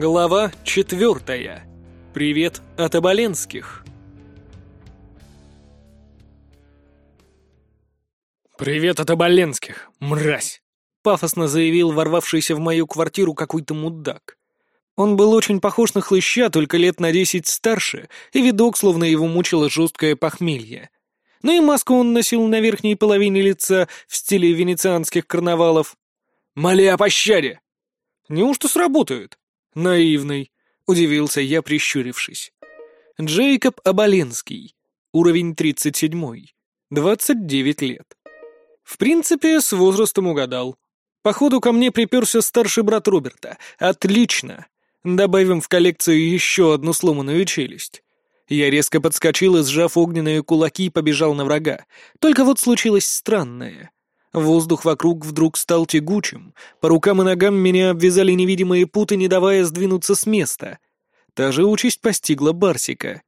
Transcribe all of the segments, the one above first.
Глава четвертая. Привет от Оболенских. «Привет от Оболенских, мразь!» — пафосно заявил ворвавшийся в мою квартиру какой-то мудак. Он был очень похож на хлыща, только лет на десять старше, и видок, словно его мучило жесткое похмелье. Ну и маску он носил на верхней половине лица в стиле венецианских карнавалов. «Моли о пощаде!» «Неужто сработает?» «Наивный», — удивился я, прищурившись. Джейкоб Оболенский. Уровень 37. 29 лет. В принципе, с возрастом угадал. Походу, ко мне приперся старший брат Роберта. Отлично. Добавим в коллекцию еще одну сломанную челюсть. Я резко подскочил и, сжав огненные кулаки, побежал на врага. Только вот случилось странное. Воздух вокруг вдруг стал тягучим, по рукам и ногам меня обвязали невидимые путы, не давая сдвинуться с места. Та же участь постигла Барсика.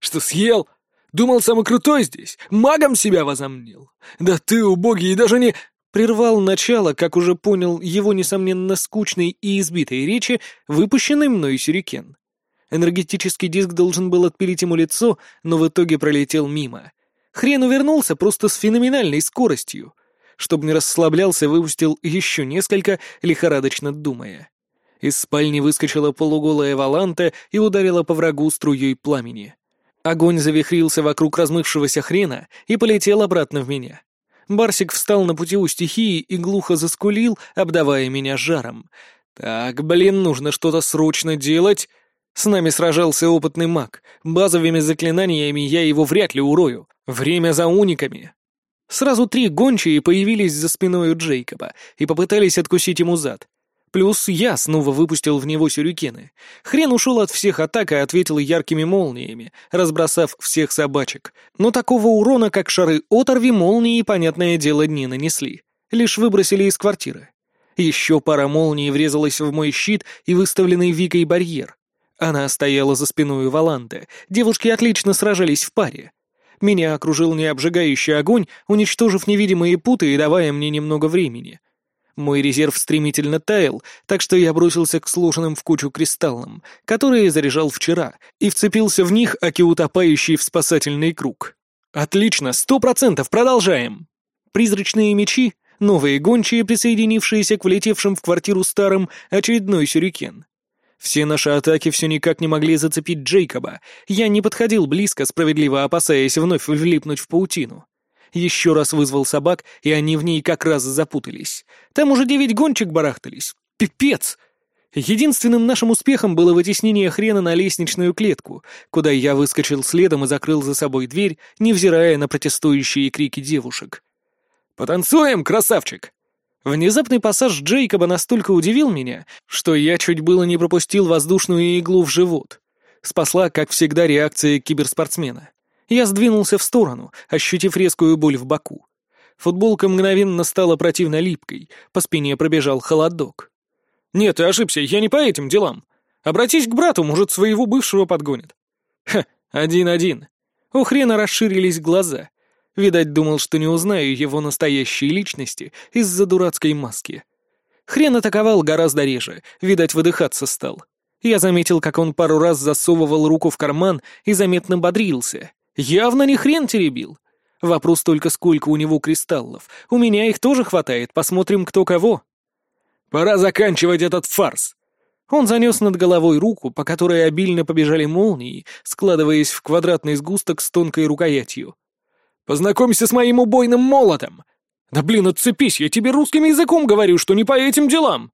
«Что, съел? Думал, самый крутой здесь? Магом себя возомнил? Да ты, убогий, и даже не...» Прервал начало, как уже понял, его, несомненно, скучной и избитой речи, выпущенный мной сюрикен. Энергетический диск должен был отпилить ему лицо, но в итоге пролетел мимо. Хрен увернулся просто с феноменальной скоростью. Чтобы не расслаблялся, выпустил еще несколько, лихорадочно думая. Из спальни выскочила полуголая Валанта и ударила по врагу струей пламени. Огонь завихрился вокруг размывшегося хрена и полетел обратно в меня. Барсик встал на пути у стихии и глухо заскулил, обдавая меня жаром. «Так, блин, нужно что-то срочно делать!» С нами сражался опытный маг. Базовыми заклинаниями я его вряд ли урою. Время за униками. Сразу три гончие появились за спиной у Джейкоба и попытались откусить ему зад. Плюс я снова выпустил в него сюрикены. Хрен ушел от всех атак и ответил яркими молниями, разбросав всех собачек. Но такого урона, как шары оторви, молнии, понятное дело, не нанесли. Лишь выбросили из квартиры. Еще пара молний врезалась в мой щит и выставленный Викой барьер. Она стояла за спиной Валанды. Девушки отлично сражались в паре. Меня окружил необжигающий огонь, уничтожив невидимые путы и давая мне немного времени. Мой резерв стремительно таял, так что я бросился к сложенным в кучу кристаллам, которые заряжал вчера, и вцепился в них, аки утопающий в спасательный круг. «Отлично, сто процентов, продолжаем!» Призрачные мечи, новые гончие, присоединившиеся к влетевшим в квартиру старым, очередной сюрикен. Все наши атаки все никак не могли зацепить Джейкоба. Я не подходил близко, справедливо опасаясь вновь влипнуть в паутину. Еще раз вызвал собак, и они в ней как раз запутались. Там уже девять гончик барахтались. Пипец! Единственным нашим успехом было вытеснение хрена на лестничную клетку, куда я выскочил следом и закрыл за собой дверь, невзирая на протестующие крики девушек. «Потанцуем, красавчик!» Внезапный пассаж Джейкоба настолько удивил меня, что я чуть было не пропустил воздушную иглу в живот. Спасла, как всегда, реакция киберспортсмена. Я сдвинулся в сторону, ощутив резкую боль в боку. Футболка мгновенно стала противно липкой, по спине пробежал холодок. «Нет, ты ошибся, я не по этим делам. Обратись к брату, может, своего бывшего подгонит». «Ха, один-один». У хрена расширились глаза. Видать, думал, что не узнаю его настоящей личности из-за дурацкой маски. Хрен атаковал гораздо реже, видать, выдыхаться стал. Я заметил, как он пару раз засовывал руку в карман и заметно бодрился. Явно не хрен теребил. Вопрос только, сколько у него кристаллов. У меня их тоже хватает, посмотрим, кто кого. Пора заканчивать этот фарс. Он занес над головой руку, по которой обильно побежали молнии, складываясь в квадратный сгусток с тонкой рукоятью. «Познакомься с моим убойным молотом!» «Да блин, отцепись, я тебе русским языком говорю, что не по этим делам!»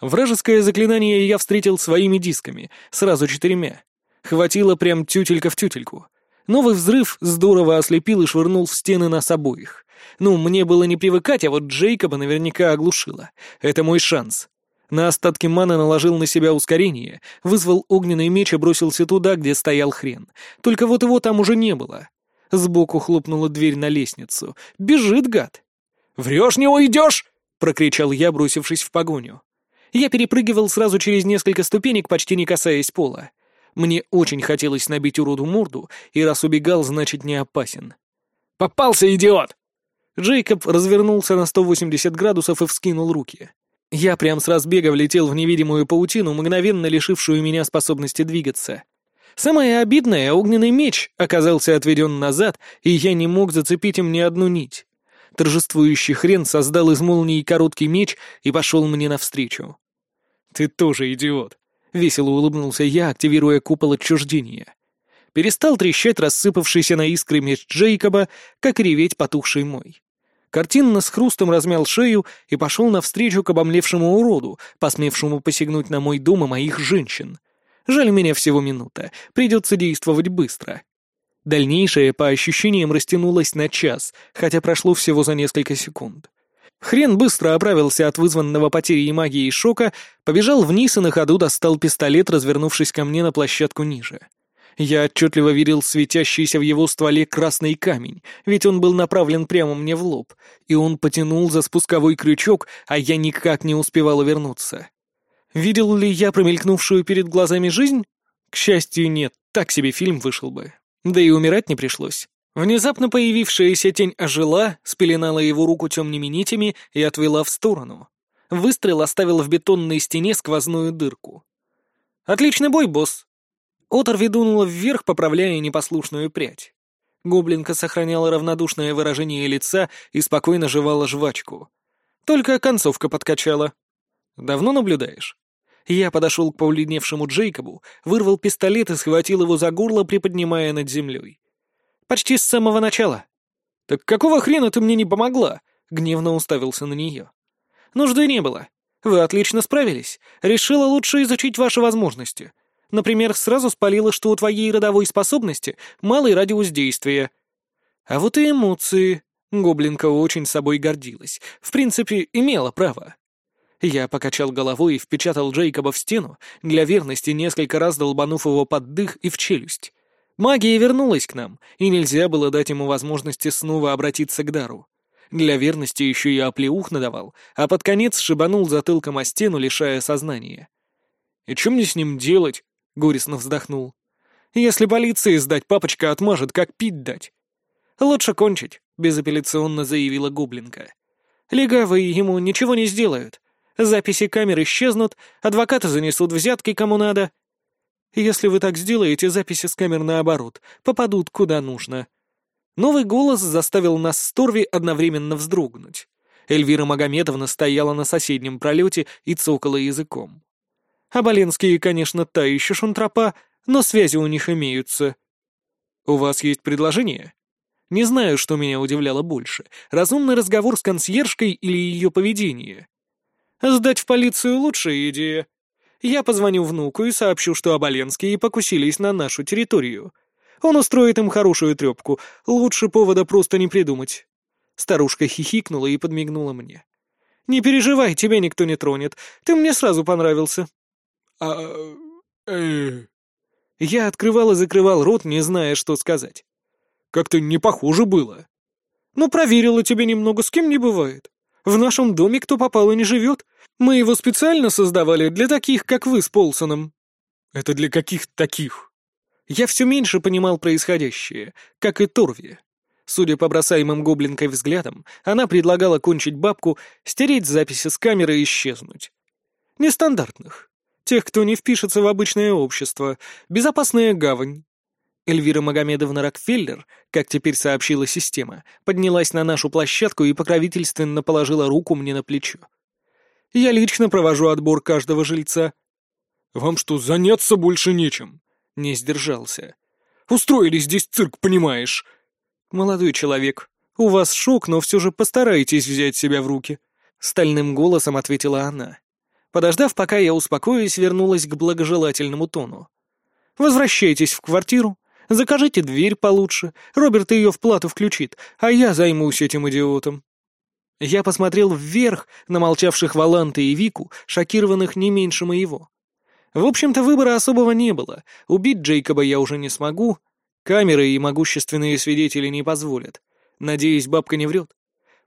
Вражеское заклинание я встретил своими дисками, сразу четырьмя. Хватило прям тютелька в тютельку. Новый взрыв здорово ослепил и швырнул в стены нас обоих. Ну, мне было не привыкать, а вот Джейкоба наверняка оглушило. Это мой шанс. На остатки маны наложил на себя ускорение, вызвал огненный меч и бросился туда, где стоял хрен. Только вот его там уже не было. Сбоку хлопнула дверь на лестницу. «Бежит, гад!» «Врешь, не уйдешь!» — прокричал я, бросившись в погоню. Я перепрыгивал сразу через несколько ступенек, почти не касаясь пола. Мне очень хотелось набить уроду морду, и раз убегал, значит, не опасен. «Попался, идиот!» Джейкоб развернулся на 180 градусов и вскинул руки. Я прям с разбега влетел в невидимую паутину, мгновенно лишившую меня способности двигаться. Самое обидное, огненный меч оказался отведен назад, и я не мог зацепить им ни одну нить. Торжествующий хрен создал из молнии короткий меч и пошел мне навстречу. «Ты тоже идиот», — весело улыбнулся я, активируя купол отчуждения. Перестал трещать рассыпавшийся на искры меч Джейкоба, как реветь потухший мой. Картинно с хрустом размял шею и пошел навстречу к обомлевшему уроду, посмевшему посягнуть на мой дом и моих женщин. Жаль, меня всего минута, придется действовать быстро. Дальнейшее, по ощущениям, растянулось на час, хотя прошло всего за несколько секунд. Хрен быстро оправился от вызванного потерей магии и шока, побежал вниз и на ходу достал пистолет, развернувшись ко мне на площадку ниже. Я отчетливо видел светящийся в его стволе красный камень, ведь он был направлен прямо мне в лоб, и он потянул за спусковой крючок, а я никак не успевал вернуться. Видел ли я промелькнувшую перед глазами жизнь? К счастью, нет, так себе фильм вышел бы. Да и умирать не пришлось. Внезапно появившаяся тень ожила, спеленала его руку темными нитями и отвела в сторону. Выстрел оставил в бетонной стене сквозную дырку. «Отличный бой, босс!» Оторви дунула вверх, поправляя непослушную прядь. Гоблинка сохраняла равнодушное выражение лица и спокойно жевала жвачку. Только концовка подкачала. «Давно наблюдаешь?» Я подошел к побледневшему Джейкобу, вырвал пистолет и схватил его за горло, приподнимая над землей. «Почти с самого начала». «Так какого хрена ты мне не помогла?» — гневно уставился на нее. «Нужды не было. Вы отлично справились. Решила лучше изучить ваши возможности. Например, сразу спалила, что у твоей родовой способности малый радиус действия. А вот и эмоции. Гоблинка очень собой гордилась. В принципе, имела право. Я покачал головой и впечатал Джейкоба в стену, для верности несколько раз долбанув его под дых и в челюсть. Магия вернулась к нам, и нельзя было дать ему возможности снова обратиться к дару. Для верности еще и оплеух надавал, а под конец шибанул затылком о стену, лишая сознания. «И что мне с ним делать?» — горестно вздохнул. «Если полиции сдать, папочка отмажет, как пить дать». «Лучше кончить», — безапелляционно заявила Гоблинка. «Легавые ему ничего не сделают. Записи камер исчезнут, адвокаты занесут взятки кому надо. Если вы так сделаете, записи с камер наоборот, попадут куда нужно». Новый голос заставил нас с Торви одновременно вздрогнуть. Эльвира Магомедовна стояла на соседнем пролете и цокала языком. Оболенские, конечно, та еще шантропа, но связи у них имеются. У вас есть предложение? Не знаю, что меня удивляло больше, разумный разговор с консьержкой или ее поведение. Сдать в полицию — лучшая идея. Я позвоню внуку и сообщу, что Оболенские покусились на нашу территорию. Он устроит им хорошую трепку, лучше повода просто не придумать. Старушка хихикнула и подмигнула мне. «Не переживай, тебя никто не тронет. Ты мне сразу понравился. А... э... Я открывал и закрывал рот, не зная, что сказать. Как-то не похоже было. Ну, проверила тебя немного, с кем не бывает. В нашем доме кто попал и не живет. Мы его специально создавали для таких, как вы с Полсоном. Это для каких таких? Я все меньше понимал происходящее, как и Торви. Судя по бросаемым гоблинкой взглядам, она предлагала кончить бабку, стереть записи с камеры и исчезнуть. Нестандартных. Тех, кто не впишется в обычное общество. Безопасная гавань. Эльвира Магомедовна Рокфеллер, как теперь сообщила система, поднялась на нашу площадку и покровительственно положила руку мне на плечо. Я лично провожу отбор каждого жильца. «Вам что, заняться больше нечем?» Не сдержался. «Устроили здесь цирк, понимаешь?» «Молодой человек, у вас шок, но все же постарайтесь взять себя в руки», — стальным голосом ответила она. Подождав, пока я успокоюсь, вернулась к благожелательному тону. «Возвращайтесь в квартиру, закажите дверь получше, Роберт ее в плату включит, а я займусь этим идиотом». Я посмотрел вверх на молчавших Валанта и Вику, шокированных не меньше моего. В общем-то, выбора особого не было. Убить Джейкоба я уже не смогу. Камеры и могущественные свидетели не позволят. Надеюсь, бабка не врет.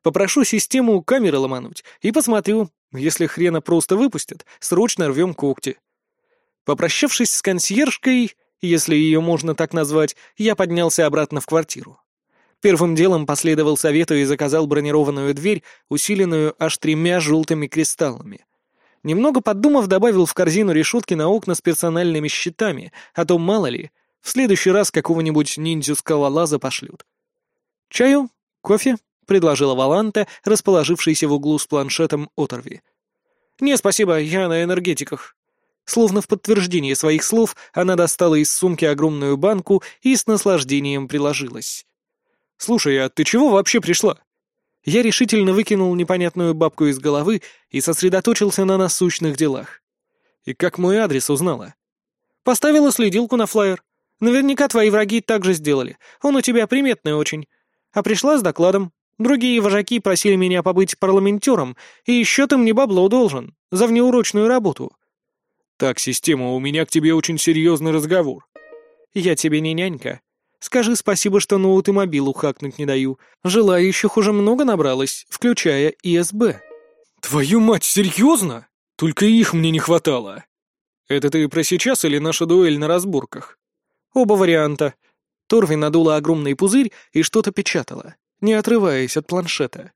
Попрошу систему камеры ломануть и посмотрю, если хрена просто выпустят, срочно рвем когти. Попрощавшись с консьержкой, если ее можно так назвать, я поднялся обратно в квартиру. Первым делом последовал совету и заказал бронированную дверь, усиленную аж тремя желтыми кристаллами. Немного подумав, добавил в корзину решетки на окна с персональными щитами, а то, мало ли, в следующий раз какого-нибудь ниндзю-скалолаза пошлют. «Чаю? Кофе?» — предложила Валанта, расположившаяся в углу с планшетом оторви. «Не, спасибо, я на энергетиках». Словно в подтверждение своих слов, она достала из сумки огромную банку и с наслаждением приложилась. «Слушай, а ты чего вообще пришла?» Я решительно выкинул непонятную бабку из головы и сосредоточился на насущных делах. И как мой адрес узнала? Поставила следилку на флаер. Наверняка твои враги так же сделали. Он у тебя приметный очень. А пришла с докладом. Другие вожаки просили меня побыть парламентером, и еще ты мне бабло должен. За внеурочную работу. Так, система, у меня к тебе очень серьезный разговор. Я тебе не нянька. Скажи спасибо, что ноут и мобилу хакнуть не даю. Желающих уже много набралось, включая ИСБ». «Твою мать, серьезно? Только их мне не хватало». «Это ты про сейчас или наша дуэль на разборках?» «Оба варианта». Торви надула огромный пузырь и что-то печатала, не отрываясь от планшета.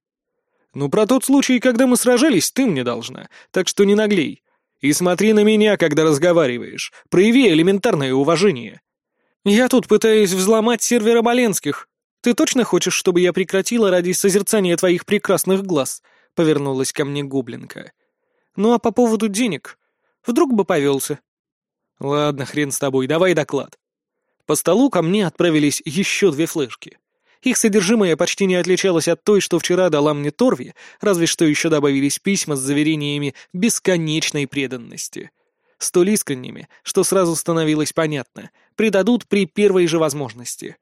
«Ну, про тот случай, когда мы сражались, ты мне должна, так что не наглей. И смотри на меня, когда разговариваешь. Прояви элементарное уважение. «Я тут пытаюсь взломать сервер Оболенских. Ты точно хочешь, чтобы я прекратила ради созерцания твоих прекрасных глаз?» — повернулась ко мне гоблинка. «Ну а по поводу денег? Вдруг бы повелся?» «Ладно, хрен с тобой, давай доклад». По столу ко мне отправились еще две флешки. Их содержимое почти не отличалось от той, что вчера дала мне Торви, разве что еще добавились письма с заверениями бесконечной преданности — столь искренними, что сразу становилось понятно, предадут при первой же возможности.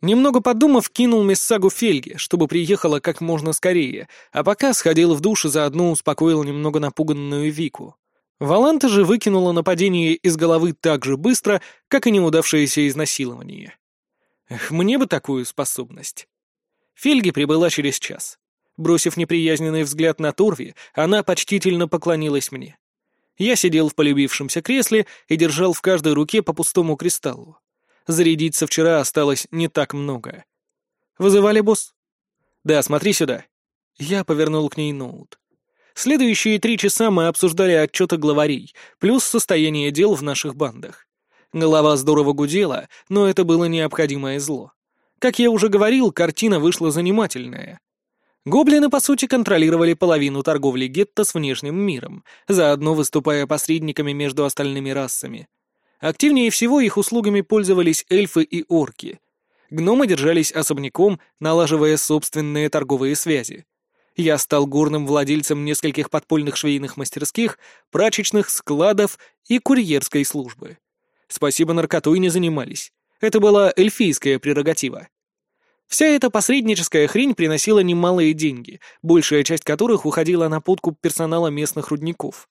Немного подумав, кинул Мессагу Фельге, чтобы приехала как можно скорее, а пока сходил в душ и заодно успокоил немного напуганную Вику. Валанта же выкинула нападение из головы так же быстро, как и неудавшееся изнасилование. Мне бы такую способность. Фельги прибыла через час. Бросив неприязненный взгляд на Торви, она почтительно поклонилась мне. Я сидел в полюбившемся кресле и держал в каждой руке по пустому кристаллу. Зарядиться вчера осталось не так много. «Вызывали, босс?» «Да, смотри сюда». Я повернул к ней ноут. Следующие три часа мы обсуждали отчеты главарей, плюс состояние дел в наших бандах. Голова здорово гудела, но это было необходимое зло. Как я уже говорил, картина вышла занимательная. Гоблины, по сути, контролировали половину торговли гетто с внешним миром, заодно выступая посредниками между остальными расами. Активнее всего их услугами пользовались эльфы и орки. Гномы держались особняком, налаживая собственные торговые связи. Я стал горным владельцем нескольких подпольных швейных мастерских, прачечных, складов и курьерской службы. Спасибо, наркотой не занимались. Это была эльфийская прерогатива. Вся эта посредническая хрень приносила немалые деньги, большая часть которых уходила на подкуп персонала местных рудников.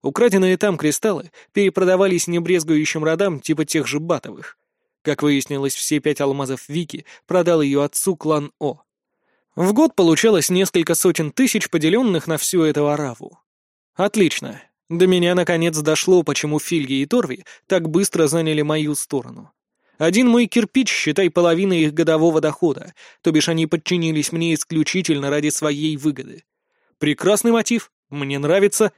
Украденные там кристаллы перепродавались небрезгующим родам типа тех же Батовых. Как выяснилось, все пять алмазов Вики продал ее отцу клан О. В год получалось несколько сотен тысяч, поделенных на всю эту араву. Отлично. До меня наконец дошло, почему Фильги и Торви так быстро заняли мою сторону. Один мой кирпич, считай, половина их годового дохода, то бишь они подчинились мне исключительно ради своей выгоды. Прекрасный мотив, мне нравится.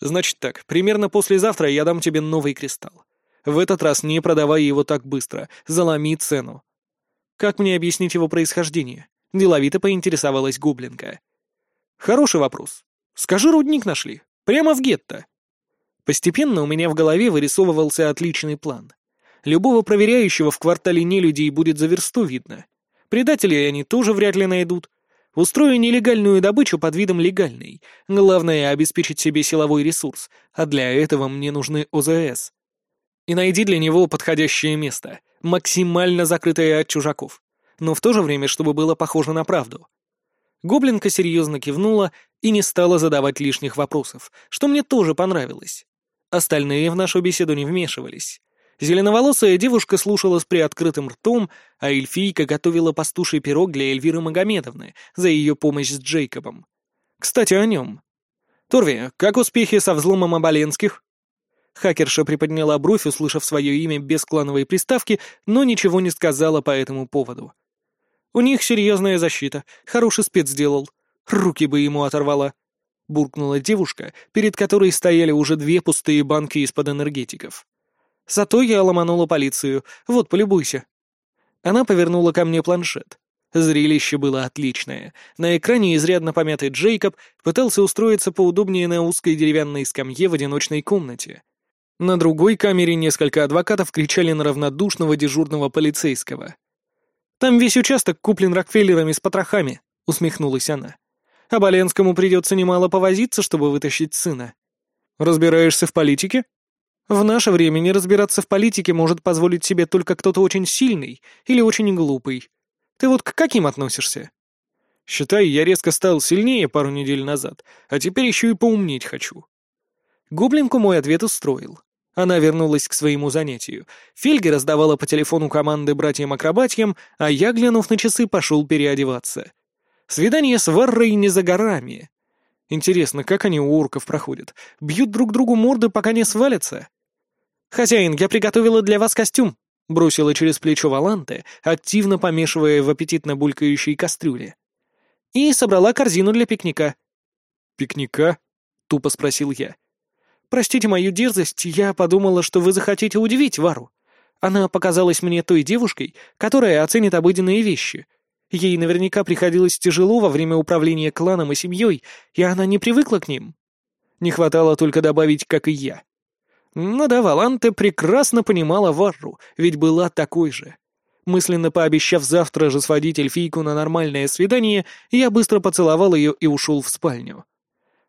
Значит так, примерно послезавтра я дам тебе новый кристалл. В этот раз не продавай его так быстро, заломи цену. Как мне объяснить его происхождение? Деловито поинтересовалась Гоблинка. Хороший вопрос. Скажи, рудник нашли. Прямо в гетто. Постепенно у меня в голове вырисовывался отличный план. Любого проверяющего в квартале нелюдей будет за версту видно. Предателей они тоже вряд ли найдут. Устрою нелегальную добычу под видом легальной. Главное — обеспечить себе силовой ресурс, а для этого мне нужны ОЗС. И найди для него подходящее место, максимально закрытое от чужаков, но в то же время, чтобы было похоже на правду. Гоблинка серьезно кивнула и не стала задавать лишних вопросов, что мне тоже понравилось. Остальные в нашу беседу не вмешивались. Зеленоволосая девушка слушала с приоткрытым ртом, а эльфийка готовила пастуший пирог для Эльвиры Магомедовны за ее помощь с Джейкобом. Кстати, о нем. «Торви, как успехи со взломом Оболенских?» Хакерша приподняла бровь, услышав свое имя без клановой приставки, но ничего не сказала по этому поводу. «У них серьезная защита, хороший спец сделал. Руки бы ему оторвала». — буркнула девушка, перед которой стояли уже две пустые банки из-под энергетиков. «Зато я ломанула полицию. Вот, полюбуйся». Она повернула ко мне планшет. Зрелище было отличное. На экране изрядно помятый Джейкоб пытался устроиться поудобнее на узкой деревянной скамье в одиночной комнате. На другой камере несколько адвокатов кричали на равнодушного дежурного полицейского. «Там весь участок куплен Рокфеллерами с потрохами», — усмехнулась она. «А Боленскому придется немало повозиться, чтобы вытащить сына». «Разбираешься в политике?» «В наше время не разбираться в политике может позволить себе только кто-то очень сильный или очень глупый. Ты вот к каким относишься?» «Считай, я резко стал сильнее пару недель назад, а теперь еще и поумнеть хочу». Гоблинку мой ответ устроил. Она вернулась к своему занятию. Фельги раздавала по телефону команды братьям-акробатьям, а я, глянув на часы, пошел переодеваться. Свидание с Варрой не за горами. Интересно, как они у орков проходят? Бьют друг другу морды, пока не свалятся? «Хозяин, я приготовила для вас костюм», — бросила через плечо Валанте, активно помешивая в аппетитно булькающей кастрюле. И собрала корзину для пикника. «Пикника?» — тупо спросил я. Простите мою дерзость, я подумала, что вы захотите удивить Вару. Она показалась мне той девушкой, которая оценит обыденные вещи. Ей наверняка приходилось тяжело во время управления кланом и семьей, и она не привыкла к ним. Не хватало только добавить, как и я. Ну да, Валанте прекрасно понимала Варру, ведь была такой же. Мысленно пообещав завтра же сводить эльфийку на нормальное свидание, я быстро поцеловал ее и ушел в спальню.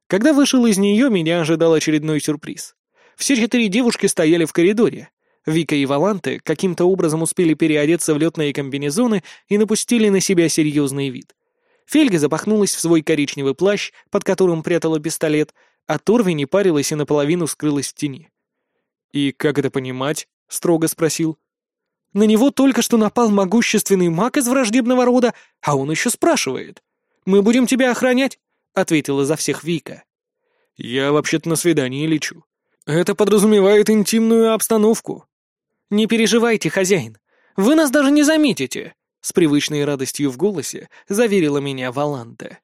Когда вышел из нее, меня ожидал очередной сюрприз. Все четыре девушки стояли в коридоре. Вика и Валанте каким-то образом успели переодеться в летные комбинезоны и напустили на себя серьезный вид. Фельга запахнулась в свой коричневый плащ, под которым прятала пистолет, а Торви не парилась и наполовину скрылась в тени. «И как это понимать?» — строго спросил. «На него только что напал могущественный маг из враждебного рода, а он еще спрашивает. Мы будем тебя охранять?» Ответила за всех Вика. «Я вообще-то на свидание лечу. Это подразумевает интимную обстановку». «Не переживайте, хозяин. Вы нас даже не заметите», — с привычной радостью в голосе заверила меня Валанте.